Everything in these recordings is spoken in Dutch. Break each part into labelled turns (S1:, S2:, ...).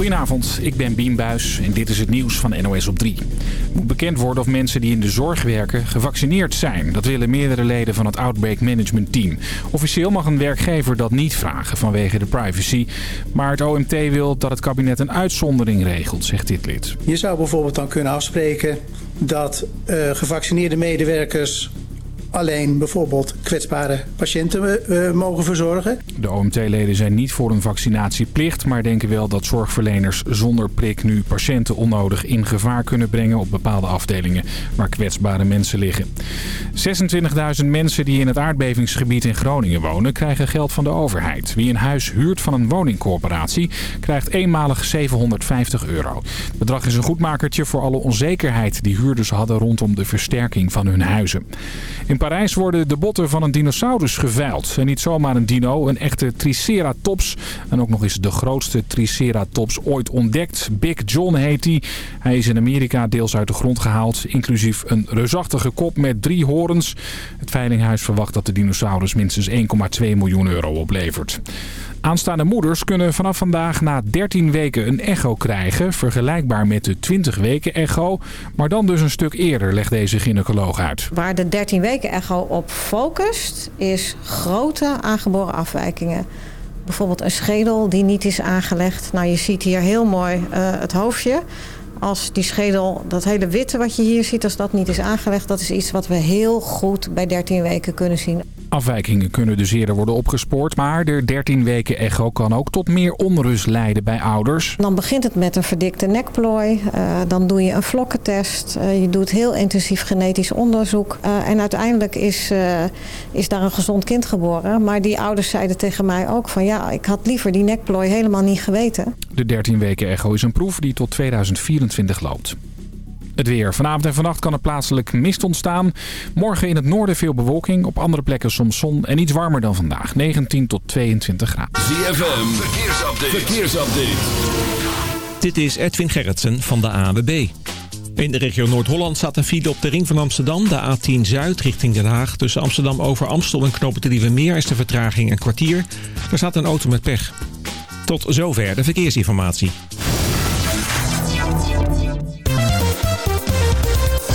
S1: Goedenavond, ik ben Bien Buis en dit is het nieuws van NOS op 3. Het moet bekend worden of mensen die in de zorg werken gevaccineerd zijn. Dat willen meerdere leden van het Outbreak Management Team. Officieel mag een werkgever dat niet vragen vanwege de privacy. Maar het OMT wil dat het kabinet een uitzondering regelt, zegt dit lid.
S2: Je zou bijvoorbeeld dan kunnen afspreken dat uh, gevaccineerde medewerkers alleen bijvoorbeeld kwetsbare patiënten uh, mogen verzorgen.
S1: De OMT-leden zijn niet voor een vaccinatieplicht... maar denken wel dat zorgverleners zonder prik nu patiënten onnodig in gevaar kunnen brengen... op bepaalde afdelingen waar kwetsbare mensen liggen. 26.000 mensen die in het aardbevingsgebied in Groningen wonen... krijgen geld van de overheid. Wie een huis huurt van een woningcorporatie... krijgt eenmalig 750 euro. Het bedrag is een goedmakertje voor alle onzekerheid... die huurders hadden rondom de versterking van hun huizen. In Parijs worden de botten van een dinosaurus geveild. En niet zomaar een dino, een echte Triceratops. En ook nog eens de grootste Triceratops ooit ontdekt. Big John heet hij. Hij is in Amerika deels uit de grond gehaald. Inclusief een reusachtige kop met drie horens. Het veilinghuis verwacht dat de dinosaurus minstens 1,2 miljoen euro oplevert. Aanstaande moeders kunnen vanaf vandaag na 13 weken een echo krijgen. Vergelijkbaar met de 20 weken echo. Maar dan dus een stuk eerder, legt deze gynaecoloog uit.
S3: Waar de 13 weken echo op focust, is grote aangeboren afwijkingen. Bijvoorbeeld een schedel die niet is aangelegd. Nou, je ziet hier heel mooi uh, het hoofdje als die schedel, dat hele witte wat je hier ziet, als dat niet is aangelegd... dat is iets wat we heel goed bij 13 weken kunnen zien.
S1: Afwijkingen kunnen dus eerder worden opgespoord. Maar de 13 weken echo kan ook tot meer onrust leiden bij ouders.
S3: Dan begint het met een verdikte nekplooi. Uh, dan doe je een vlokkentest. Uh, je doet heel intensief genetisch onderzoek. Uh, en uiteindelijk is, is daar een gezond kind geboren. Maar die ouders zeiden tegen mij ook van... ja, ik had liever die nekplooi helemaal niet geweten.
S1: De 13 weken echo is een proef die tot 2024 loopt. Het weer. Vanavond en vannacht kan er plaatselijk mist ontstaan. Morgen in het noorden veel bewolking. Op andere plekken soms zon en iets warmer dan vandaag. 19 tot 22 graden.
S4: ZFM. Verkeersupdate. Verkeersupdate.
S5: Dit is Edwin Gerritsen van de AWB. In de regio Noord-Holland staat een file op de ring van Amsterdam, de A10 Zuid richting Den Haag. Tussen Amsterdam over Amstel en Knopen de Meer is de vertraging een kwartier. Er staat een auto met pech. Tot zover de verkeersinformatie.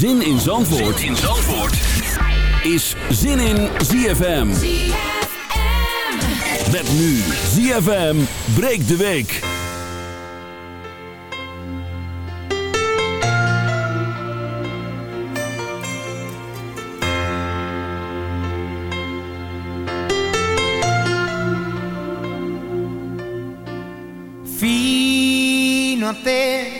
S4: Zin in Zandvoort, zin in Zandvoort. is Zin in ZFM. Met nu ZFM breekt de week.
S6: Fino a te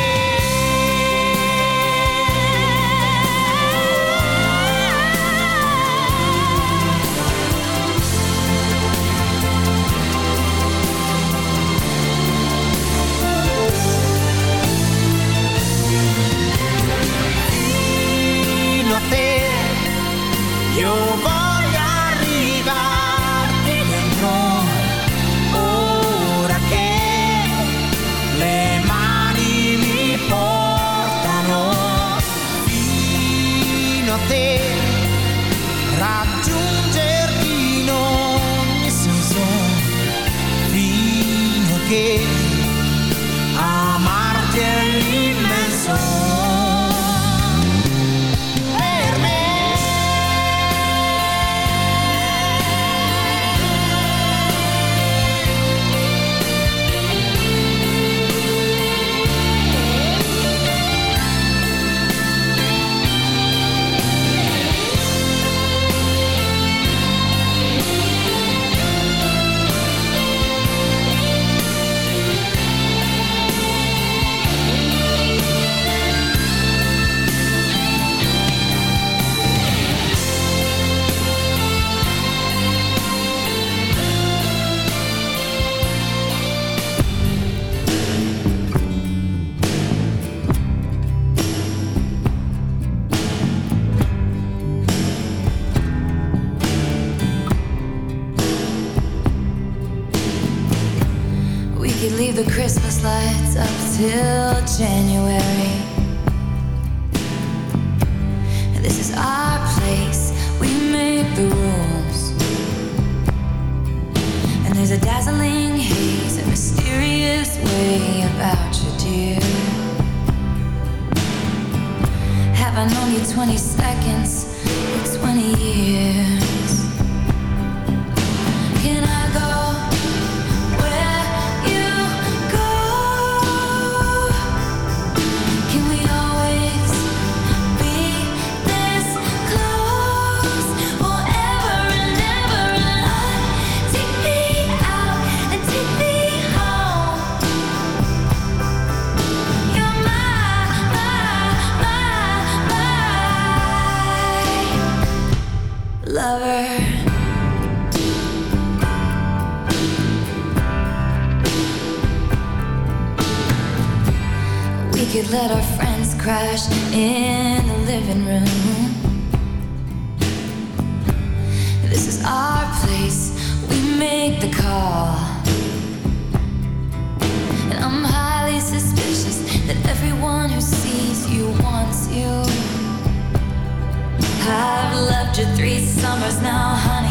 S7: our place. We make the call. And I'm highly suspicious that everyone who sees you wants you. I've loved you three summers now, honey.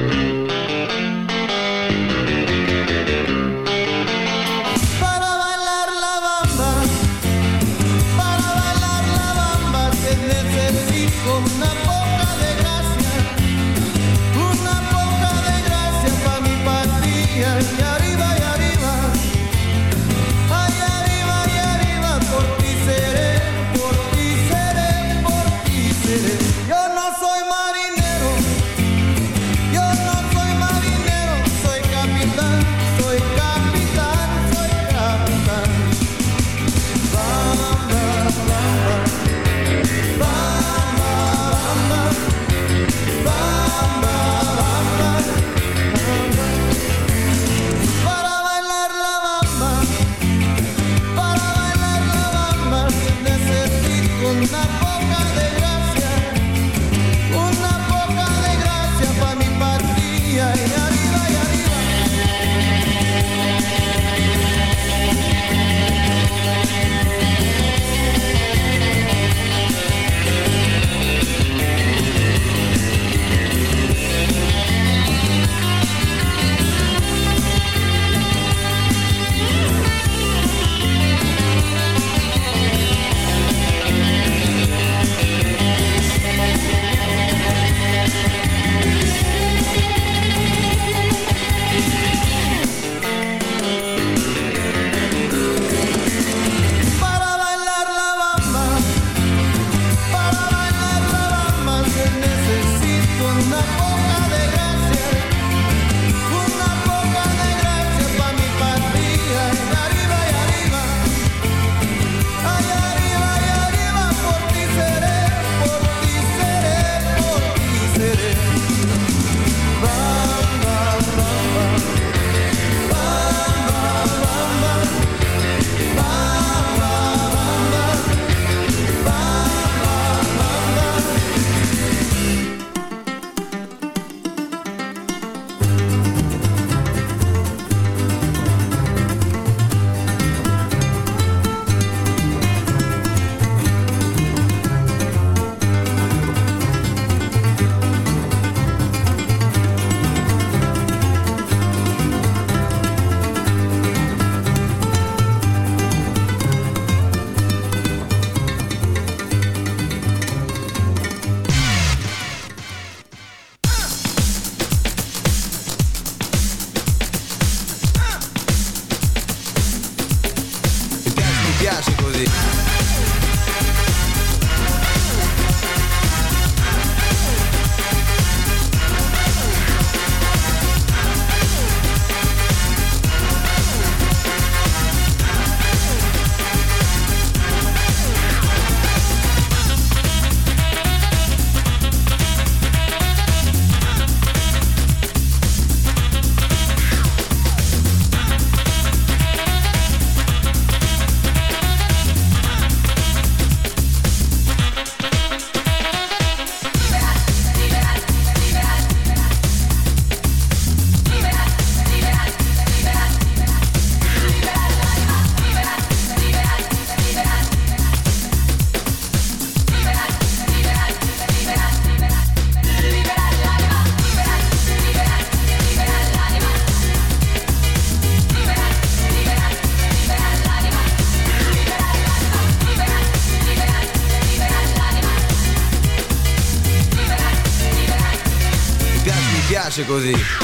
S8: piace così.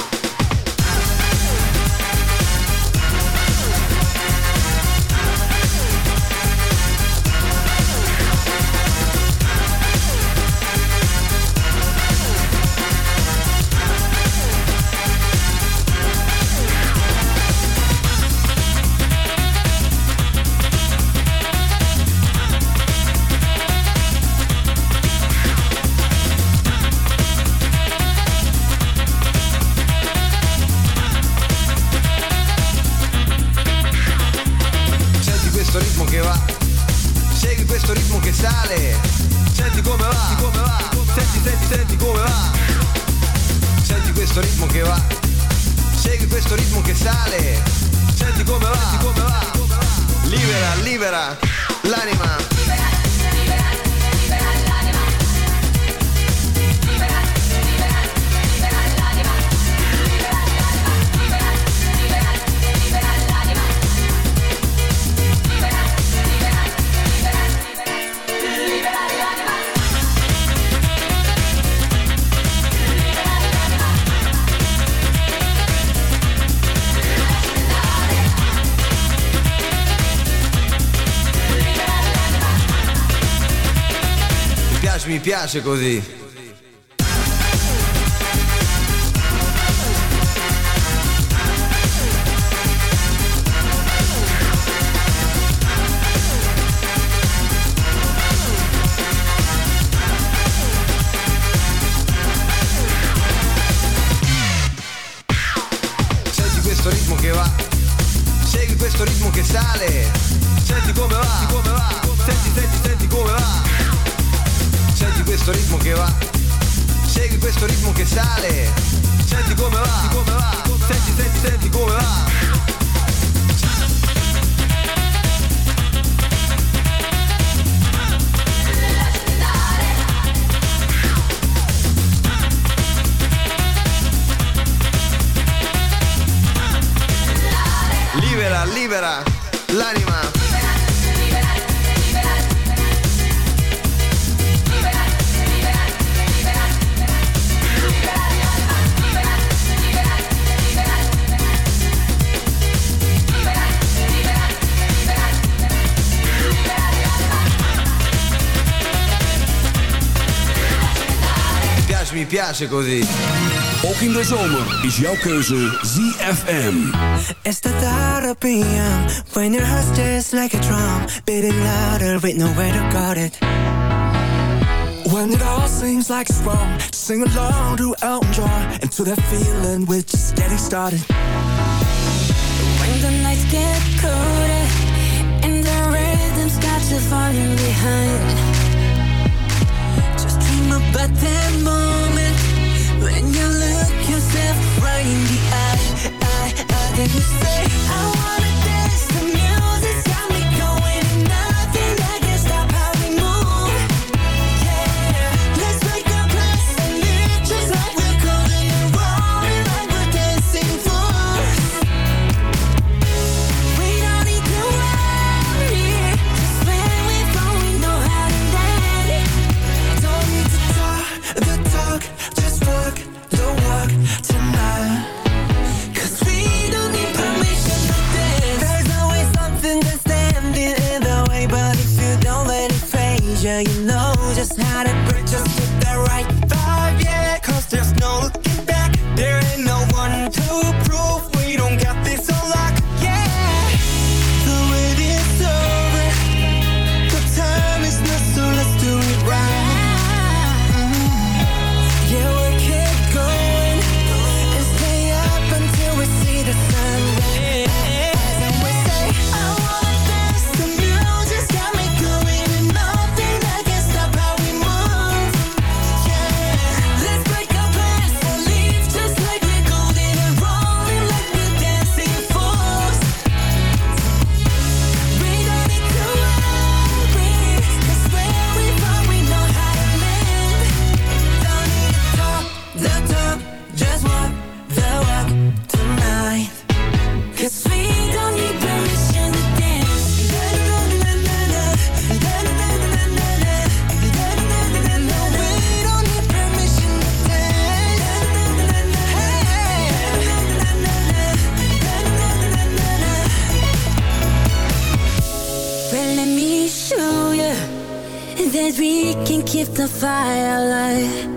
S8: piace così. piace così.
S4: Ook in de zomer is jouw keuze ZFM.
S9: It's the thought of being when your heart's just like a drum, beating louder with nowhere to guard it.
S10: When it all seems like it's wrong, sing along to Elton John until that feeling we're just getting started.
S11: When the nights get colder and the rhythm's to you falling behind,
S9: just dream about that moment you look yourself right in the eye, eye, eye, then you say I wanna had it,
S12: but
S10: just firelight.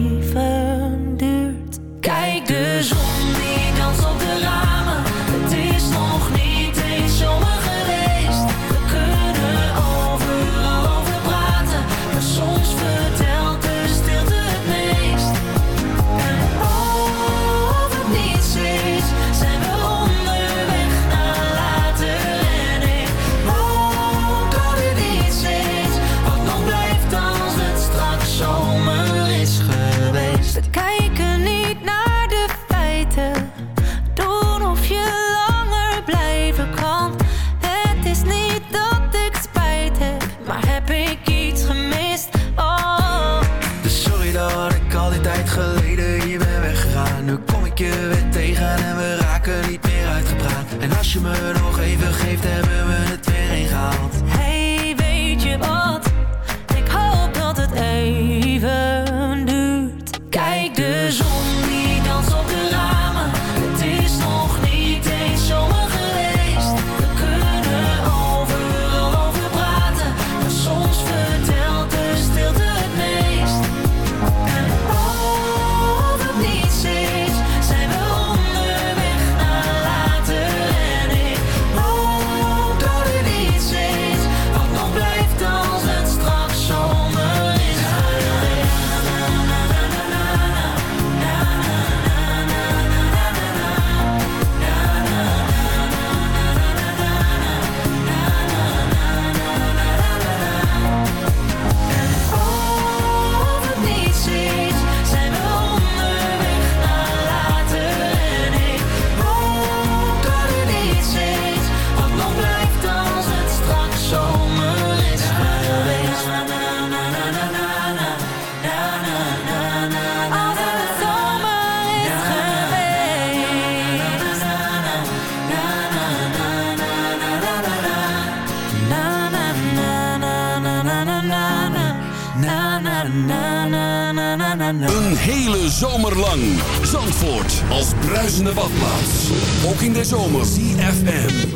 S7: Shimmer zomer.
S4: ZFM.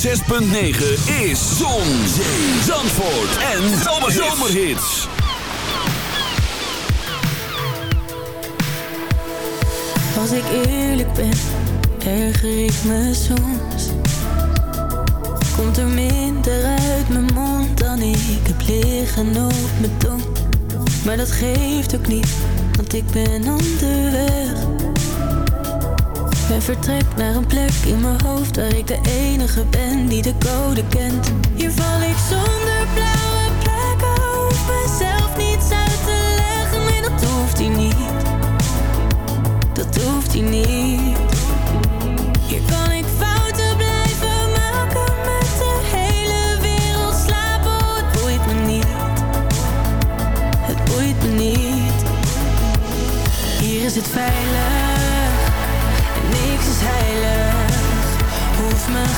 S4: 106.9 is Zon, Zee, Zandvoort en Zomerhits.
S11: Als ik eerlijk ben, erger ik me soms. Komt er minder uit mijn mond dan ik heb liggen op mijn tong. Maar dat geeft ook niet, want ik ben onderweg. En vertrek naar een plek in mijn hoofd waar ik de enige ben die de code kent. Hier val ik zonder blauwe plekken, hoef mezelf niets uit te leggen. Nee, dat hoeft hij niet dat hoeft hij niet. Hier kan ik fouten blijven maken met de hele wereld slapen. Oh, het boeit me niet. Het boeit me niet. Hier is het veilig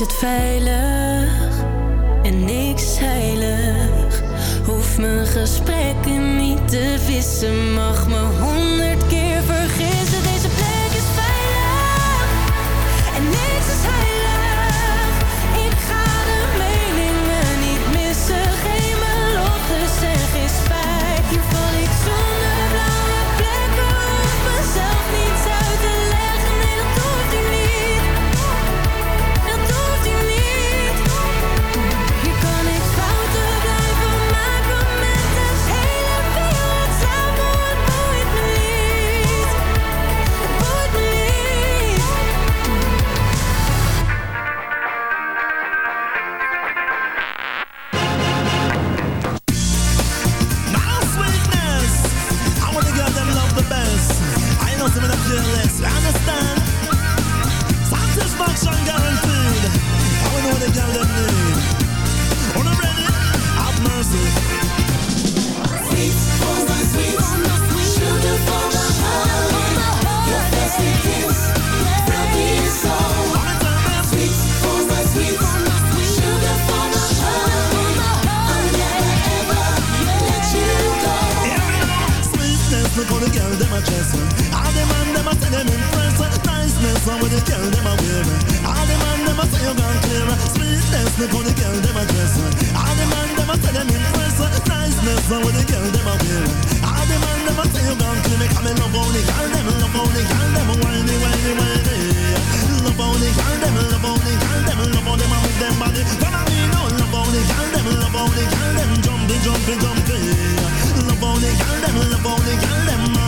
S11: is het veilig en niks heilig. Hoef mijn gesprekken niet te vissen, mag me honderd keer vergissen.
S13: Look how the girl them a dress. All the man them a say them impress. Niceness, how the girl them a wear. All the man them a say you gone. Me come and love the girl them, love the girl them whiny, whiny, whiny. Love the girl them, love the girl them, love them a move them body. Follow me now, love how the girl them, love the girl them jumping, jumping, jumping. Love the girl them, love the girl them,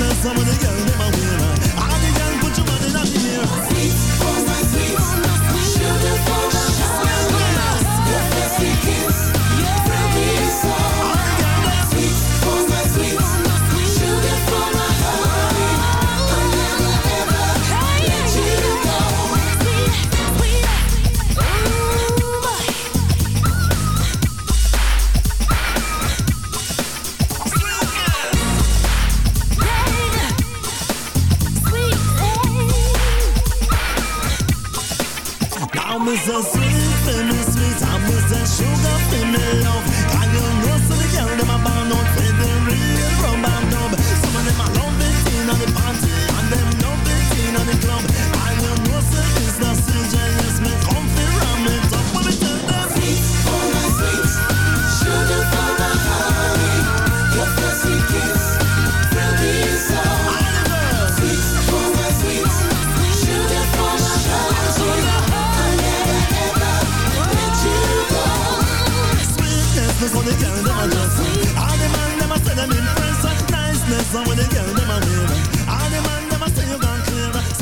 S13: Niceness, how the girl I'm so sweet, for me sweet. I'm so sugar, for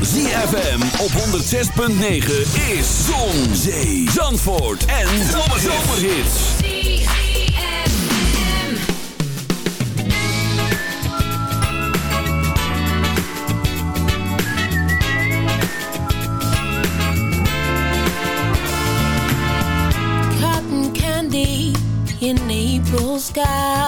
S4: ZFM op 106.9 is Zon, Zee, Zandvoort en Zomerhits.
S14: Cotton candy in April sky.